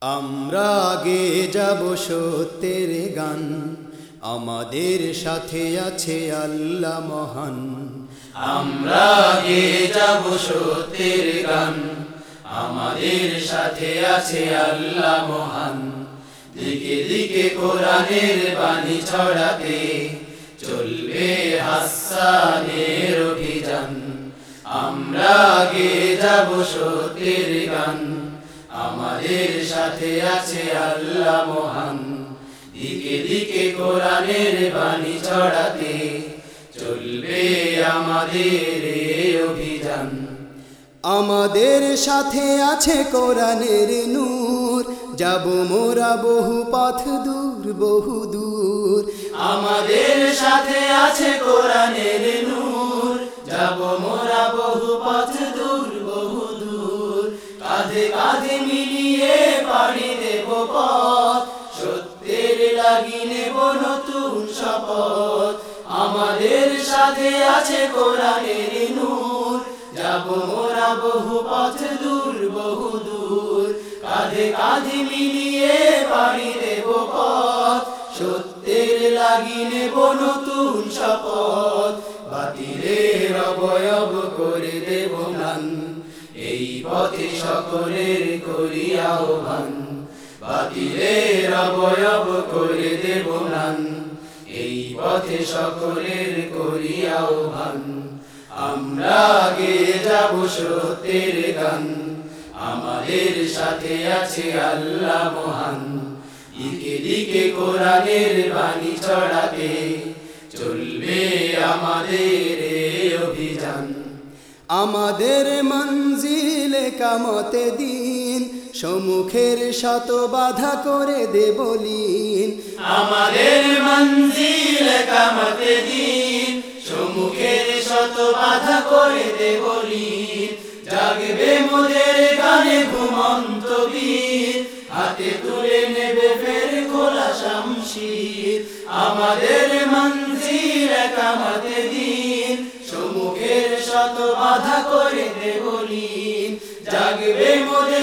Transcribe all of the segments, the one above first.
আমরা আগে যাব সত্যের গান। আমাদের সাথে আছে আল্লাহ মহান। আমরা আগে যাব সত্যের গান। আমাদের সাথে আছে আল্লাহ মহান। দিকে দিকে কোরআনের বাণী ছড়াতে চলবে হাসানের অভিযান। আমরা আগে যাব সত্যের গান। আমাদের সাথে আছে আল্লাহ মহান। দিকে দিকে কোরআনের বাণী ছড়াতে চলবে আমাদের অভিযান। আমাদের সাথে আছে কোরআনের নূর। যাব মোরা বহু পথ দূর বহু দূর। আমাদের সাথে আছে কোরআনের নূর। যাব মোরা বহু পথ দূর বহু দূর। কাঁধে কাঁধে পথ সত্যের লাগি নেব নতুন শপথ। আমাদের সাথে আছে কোরআনের নূর। যাব মোরা বহু পথ দূর, বহু দূর। কাঁধে কাঁধে মিলিয়ে পাড়ি দেব পথ। সত্যের লাগি নেব নতুন শপথ। বাতিলের অবয়ব করে দেব নান এই পথে সকলের করি আহ্বান। বাতিলের অবয়ব করে দেব নান এই পথে সকলের করি আহ্বান আমরা আগে যাব সত্যের গান। আমাদের সাথে আছে আল্লাহ মহান। দিকে দিকে কোরআনের বাণী ছড়াতে চলবে আমাদের অভিযান। আমাদের মঞ্জিলে কামতে দিন। সম্মুখের শত বাধা করে দেবলীন আমাদের মঞ্জিল কামতে দিন। সম্মুখের শত বাধা করে দে বলি জাগবে মোদের গানে ঘুমন্ত বীর। হাতে তুলে নেবে ফের খোলা শামশির। আমাদের মঞ্জিল কামতে দিন। সমুখের শত বাধা করে দে বলি জাগবে মোদের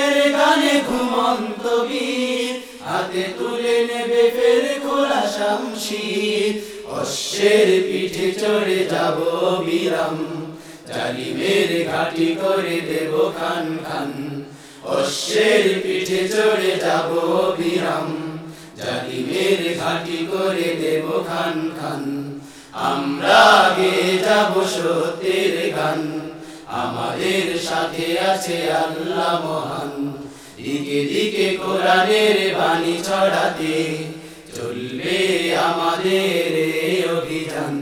হাতে তুলে নেবে ফের খোলা শামশির। অশ্বের পিঠে চড়ে যাব বিরাম, জালিমের ঘাটি করে দেব খান খান। অশ্বের পিঠে চড়ে যাব বিরাম, জালিমের ঘাটি করে দেব খান খান। আমরা আগে যাব সত্যের গান, আমাদের সাথে আছে আল্লাহ মহান। দিকে দিকে কোরআনের বাণী ছড়াতে চলবে আমাদের অভিযান।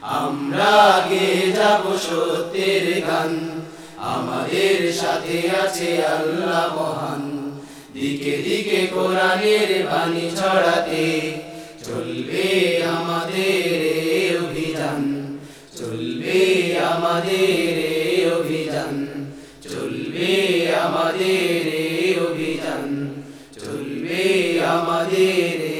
আমরা আগে যাব সত্যের গান। আমাদের সাথে আছে আল্লাহ মহান। দিকে দিকে কোরআনের বাণী ছড়াতে চলবে আমাদের অভিযান। চলবে আমাদের অভিযান। চলবে আমাদের অভিযান। চলবে আমাদের